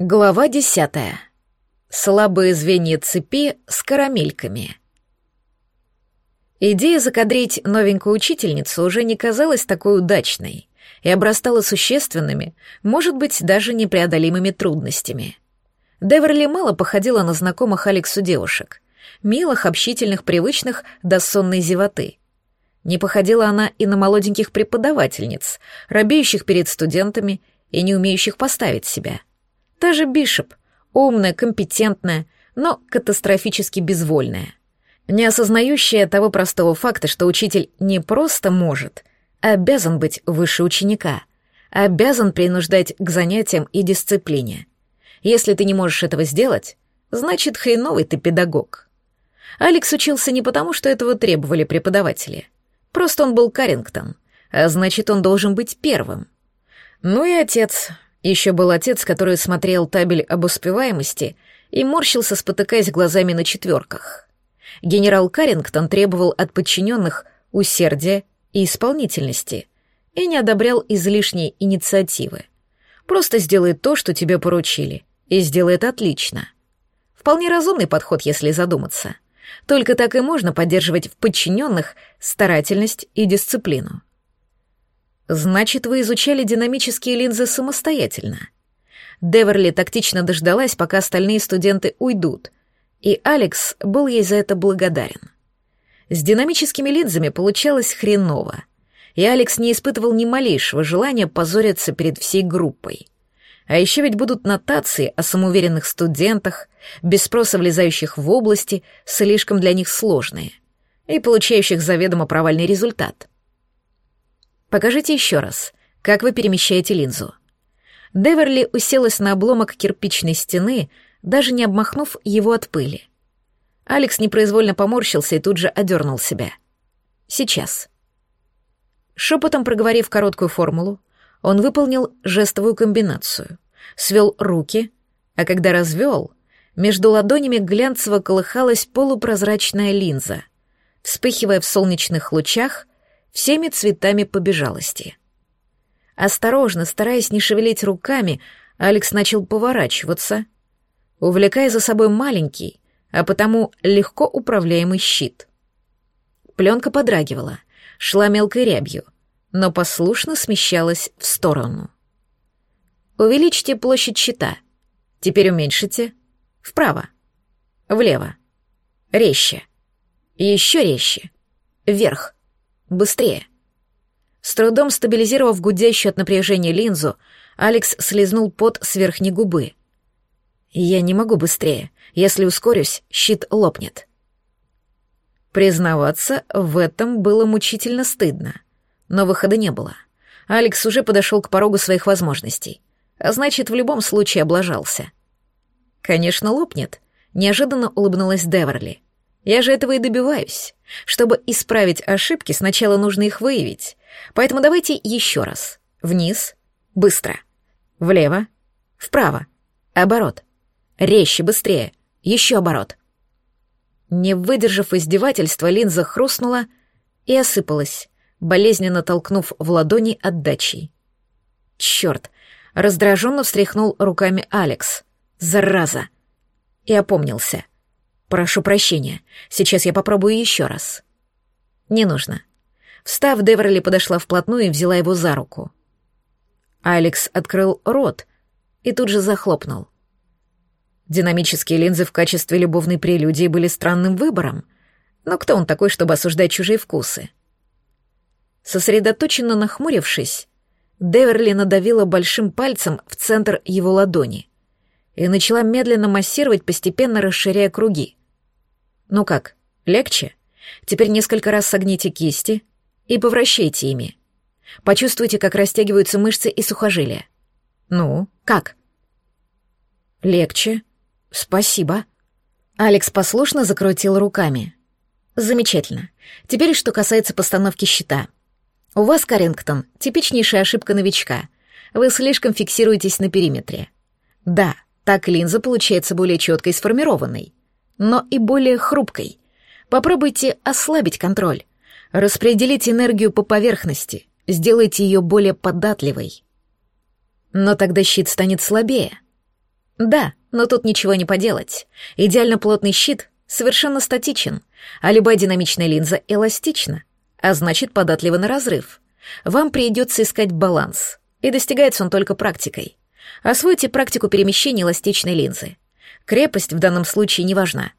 Глава десятая. Слабые звенья цепи с карамельками. Идея закадрить новенькую учительницу уже не казалась такой удачной и обрастала существенными, может быть, даже непреодолимыми трудностями. Деверли мало походила на знакомых Алексу девушек, милых, общительных, привычных до сонной зевоты. Не походила она и на молоденьких преподавательниц, робеющих перед студентами и не умеющих поставить себя — Та же Бишоп, умная, компетентная, но катастрофически безвольная. Не осознающая того простого факта, что учитель не просто может, а обязан быть выше ученика, обязан принуждать к занятиям и дисциплине. Если ты не можешь этого сделать, значит, хреновый ты педагог. Алекс учился не потому, что этого требовали преподаватели. Просто он был Карингтон, а значит, он должен быть первым. Ну и отец, еще был отец, который смотрел табель об успеваемости и морщился, спотыкаясь глазами на четверках. Генерал Карингтон требовал от подчиненных усердия и исполнительности и не одобрял излишней инициативы. Просто сделай то, что тебе поручили, и сделает отлично. Вполне разумный подход, если задуматься. Только так и можно поддерживать в подчиненных старательность и дисциплину. Значит, вы изучали динамические линзы самостоятельно. Деверли тактично дождалась, пока остальные студенты уйдут, и Алекс был ей за это благодарен. С динамическими линзами получалось хреново, и Алекс не испытывал ни малейшего желания позориться перед всей группой. А еще ведь будут нотации о самоуверенных студентах, без спроса влезающих в области, слишком для них сложные, и получающих заведомо провальный результат — Покажите еще раз, как вы перемещаете линзу. Деверли уселась на обломок кирпичной стены, даже не обмахнув его от пыли. Алекс непроизвольно поморщился и тут же одернул себя. Сейчас. Шепотом проговорив короткую формулу, он выполнил жестовую комбинацию, свел руки, а когда развел, между ладонями глянцево колыхалась полупрозрачная линза. Вспыхивая в солнечных лучах, всеми цветами побежалости. Осторожно, стараясь не шевелить руками, Алекс начал поворачиваться, увлекая за собой маленький, а потому легко управляемый щит. Пленка подрагивала, шла мелкой рябью, но послушно смещалась в сторону. Увеличьте площадь щита. Теперь уменьшите. Вправо. Влево. Резче. Еще резче. Вверх. Быстрее!» С трудом стабилизировав гудящую от напряжения линзу, Алекс слезнул пот с верхней губы. «Я не могу быстрее. Если ускорюсь, щит лопнет». Признаваться, в этом было мучительно стыдно. Но выхода не было. Алекс уже подошел к порогу своих возможностей. А значит, в любом случае облажался. «Конечно, лопнет», — неожиданно улыбнулась Деверли. Я же этого и добиваюсь. Чтобы исправить ошибки, сначала нужно их выявить. Поэтому давайте еще раз. Вниз, быстро. Влево, вправо. Оборот. Резче, быстрее. Еще оборот. Не выдержав издевательства, линза хрустнула и осыпалась, болезненно толкнув в ладони отдачей. Черт! Раздраженно встряхнул руками Алекс. Зараза! И опомнился — «Прошу прощения. Сейчас я попробую еще раз». «Не нужно». Встав, Деверли подошла вплотную и взяла его за руку. Алекс открыл рот и тут же захлопнул. Динамические линзы в качестве любовной прелюдии были странным выбором, но кто он такой, чтобы осуждать чужие вкусы? Сосредоточенно нахмурившись, Деверли надавила большим пальцем в центр его ладони и начала медленно массировать, постепенно расширяя круги. Ну как, легче? Теперь несколько раз согните кисти и повращайте ими. Почувствуйте, как растягиваются мышцы и сухожилия. Ну, как? Легче. Спасибо. Алекс послушно закрутил руками. Замечательно. Теперь что касается постановки щита. У вас, Карингтон, типичнейшая ошибка новичка. Вы слишком фиксируетесь на периметре. Да, так линза получается более четкой сформированной но и более хрупкой. Попробуйте ослабить контроль. Распределить энергию по поверхности, сделайте ее более податливой. Но тогда щит станет слабее. Да, но тут ничего не поделать. Идеально плотный щит совершенно статичен, а любая динамичная линза эластична, а значит податлива на разрыв. Вам придется искать баланс, и достигается он только практикой. Освойте практику перемещения эластичной линзы. Крепость в данном случае не важна.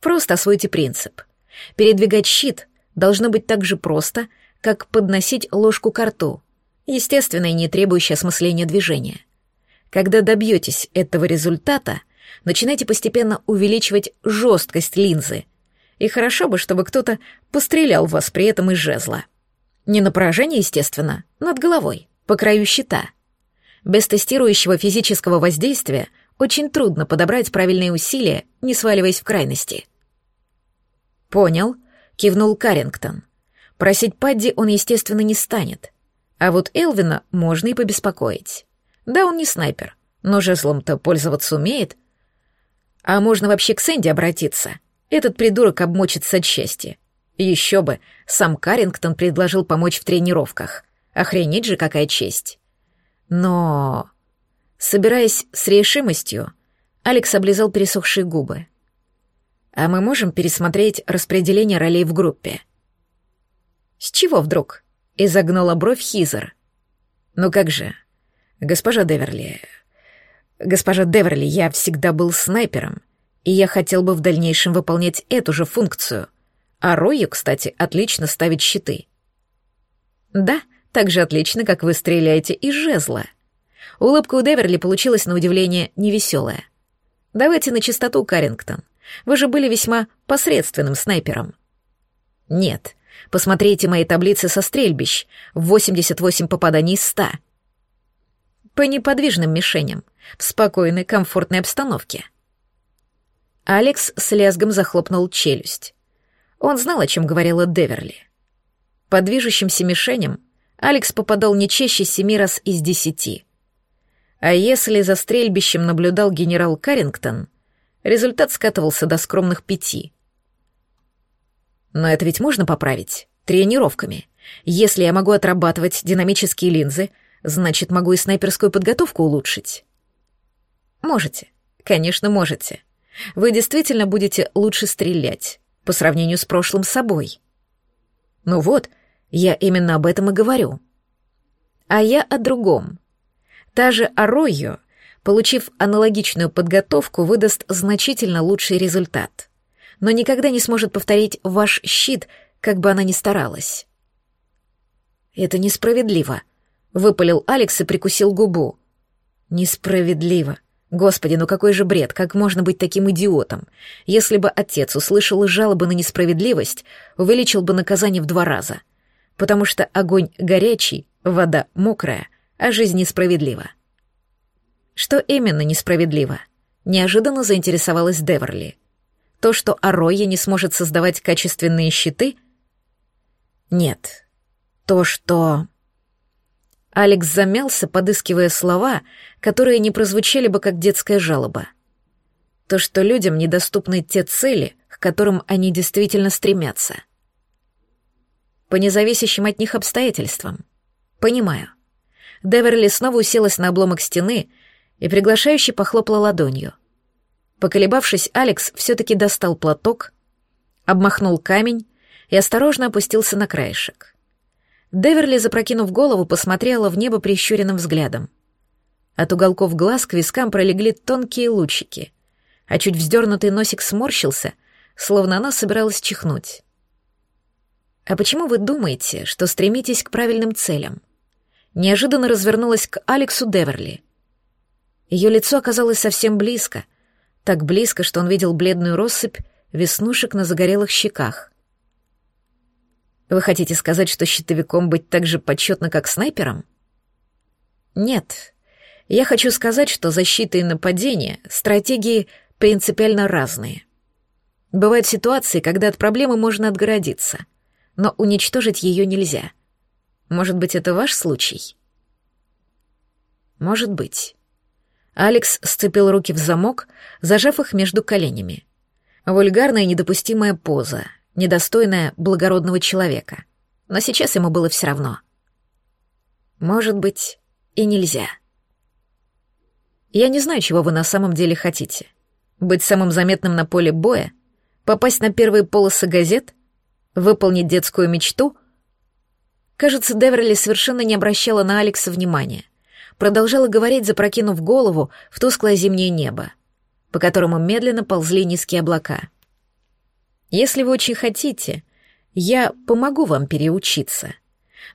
Просто освойте принцип. Передвигать щит должно быть так же просто, как подносить ложку к рту, естественно и не требующее осмысления движения. Когда добьетесь этого результата, начинайте постепенно увеличивать жесткость линзы. И хорошо бы, чтобы кто-то пострелял в вас при этом из жезла. Не на поражение, естественно, над головой, по краю щита. Без тестирующего физического воздействия очень трудно подобрать правильные усилия, не сваливаясь в крайности. «Понял», — кивнул Карингтон. Просить Падди он, естественно, не станет. А вот Элвина можно и побеспокоить. Да, он не снайпер, но жезлом-то пользоваться умеет. А можно вообще к Сэнди обратиться. Этот придурок обмочится от счастья. Еще бы, сам Карингтон предложил помочь в тренировках. Охренеть же, какая честь. Но... Собираясь с решимостью, Алекс облизал пересохшие губы. «А мы можем пересмотреть распределение ролей в группе?» «С чего вдруг?» — изогнула бровь Хизер. «Ну как же, госпожа Деверли... Госпожа Деверли, я всегда был снайпером, и я хотел бы в дальнейшем выполнять эту же функцию. А Рою, кстати, отлично ставить щиты». «Да, так же отлично, как вы стреляете из жезла». Улыбка у Деверли получилась на удивление невеселая. «Давайте на чистоту, Карингтон. Вы же были весьма посредственным снайпером». «Нет, Посмотрите мои таблицы со стрельбищ. 88 попаданий из 100. По неподвижным мишеням. В спокойной, комфортной обстановке. Алекс с лязгом захлопнул челюсть. Он знал, о чем говорила Деверли. По движущимся мишеням Алекс попадал не чаще семи раз из десяти. А если за стрельбищем наблюдал генерал Каррингтон, результат скатывался до скромных пяти — но это ведь можно поправить тренировками. Если я могу отрабатывать динамические линзы, значит, могу и снайперскую подготовку улучшить. Можете. Конечно, можете. Вы действительно будете лучше стрелять по сравнению с прошлым собой. Ну вот, я именно об этом и говорю. А я о другом. Та же Аройо, получив аналогичную подготовку, выдаст значительно лучший результат но никогда не сможет повторить ваш щит, как бы она ни старалась. Это несправедливо, выпалил Алекс и прикусил губу. Несправедливо. Господи, ну какой же бред, как можно быть таким идиотом? Если бы отец услышал жалобы на несправедливость, увеличил бы наказание в два раза. Потому что огонь горячий, вода мокрая, а жизнь несправедлива. Что именно несправедливо? Неожиданно заинтересовалась Деверли. То, что Ароя не сможет создавать качественные щиты? Нет. То, что... Алекс замялся, подыскивая слова, которые не прозвучали бы как детская жалоба. То, что людям недоступны те цели, к которым они действительно стремятся. По независящим от них обстоятельствам. Понимаю. Деверли снова уселась на обломок стены и приглашающе похлопала ладонью — Поколебавшись, Алекс все-таки достал платок, обмахнул камень и осторожно опустился на краешек. Деверли, запрокинув голову, посмотрела в небо прищуренным взглядом. От уголков глаз к вискам пролегли тонкие лучики, а чуть вздернутый носик сморщился, словно она собиралась чихнуть. «А почему вы думаете, что стремитесь к правильным целям?» Неожиданно развернулась к Алексу Деверли. Ее лицо оказалось совсем близко — так близко, что он видел бледную россыпь веснушек на загорелых щеках. Вы хотите сказать, что щитовиком быть так же почетно, как снайпером? Нет. Я хочу сказать, что защита и нападение — стратегии принципиально разные. Бывают ситуации, когда от проблемы можно отгородиться, но уничтожить ее нельзя. Может быть, это ваш случай? Может быть. Алекс сцепил руки в замок, зажав их между коленями. Вульгарная недопустимая поза, недостойная благородного человека. Но сейчас ему было все равно. Может быть, и нельзя. Я не знаю, чего вы на самом деле хотите. Быть самым заметным на поле боя? Попасть на первые полосы газет? Выполнить детскую мечту? Кажется, Деверли совершенно не обращала на Алекса внимания. Продолжала говорить, запрокинув голову в тусклое зимнее небо, по которому медленно ползли низкие облака. «Если вы очень хотите, я помогу вам переучиться.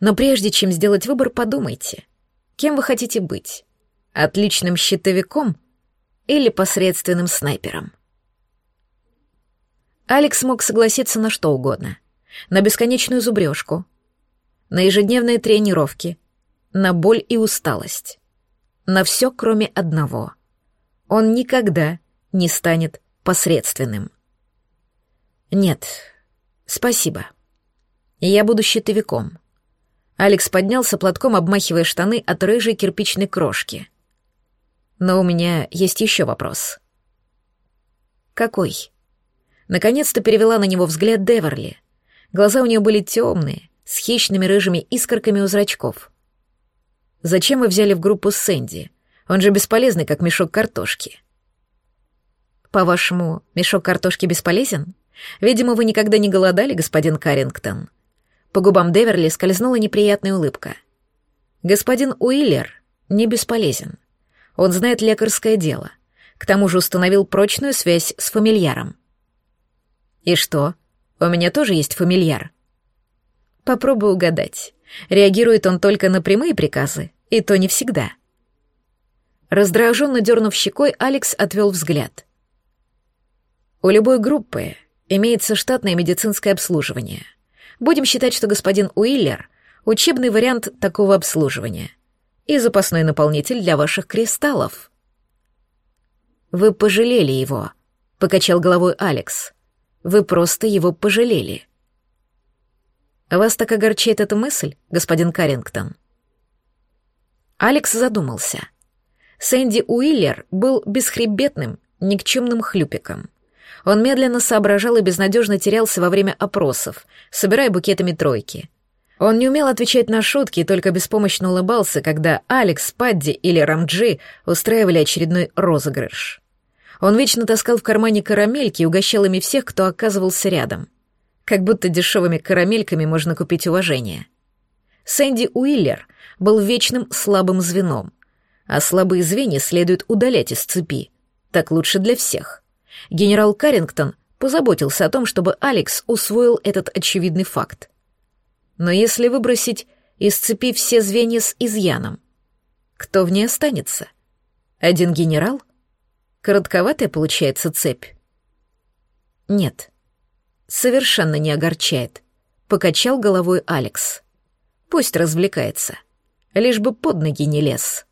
Но прежде чем сделать выбор, подумайте, кем вы хотите быть? Отличным щитовиком или посредственным снайпером?» Алекс мог согласиться на что угодно. На бесконечную зубрежку, на ежедневные тренировки, на боль и усталость. На все, кроме одного. Он никогда не станет посредственным. Нет, спасибо. Я буду щитовиком. Алекс поднялся платком, обмахивая штаны от рыжей кирпичной крошки. Но у меня есть еще вопрос. Какой? Наконец-то перевела на него взгляд Деверли. Глаза у нее были темные, с хищными рыжими искорками у зрачков. Зачем вы взяли в группу Сэнди? Он же бесполезный, как мешок картошки. По-вашему, мешок картошки бесполезен? Видимо, вы никогда не голодали, господин Каррингтон. По губам Деверли скользнула неприятная улыбка. Господин Уиллер не бесполезен. Он знает лекарское дело. К тому же установил прочную связь с фамильяром. И что? У меня тоже есть фамильяр. Попробую угадать. Реагирует он только на прямые приказы, и то не всегда. Раздраженно дернув щекой, Алекс отвел взгляд. У любой группы имеется штатное медицинское обслуживание. Будем считать, что господин Уиллер — учебный вариант такого обслуживания и запасной наполнитель для ваших кристаллов. «Вы пожалели его», — покачал головой Алекс. «Вы просто его пожалели». Вас так огорчает эта мысль, господин Каррингтон? Алекс задумался. Сэнди Уиллер был бесхребетным, никчемным хлюпиком. Он медленно соображал и безнадежно терялся во время опросов, собирая букетами тройки. Он не умел отвечать на шутки и только беспомощно улыбался, когда Алекс, Падди или Рамджи устраивали очередной розыгрыш. Он вечно таскал в кармане карамельки и угощал ими всех, кто оказывался рядом — как будто дешевыми карамельками можно купить уважение. Сэнди Уиллер был вечным слабым звеном, а слабые звенья следует удалять из цепи. Так лучше для всех. Генерал Каррингтон позаботился о том, чтобы Алекс усвоил этот очевидный факт. Но если выбросить из цепи все звенья с изъяном, кто в ней останется? Один генерал? Коротковатая получается цепь? Нет совершенно не огорчает», — покачал головой Алекс. «Пусть развлекается, лишь бы под ноги не лез».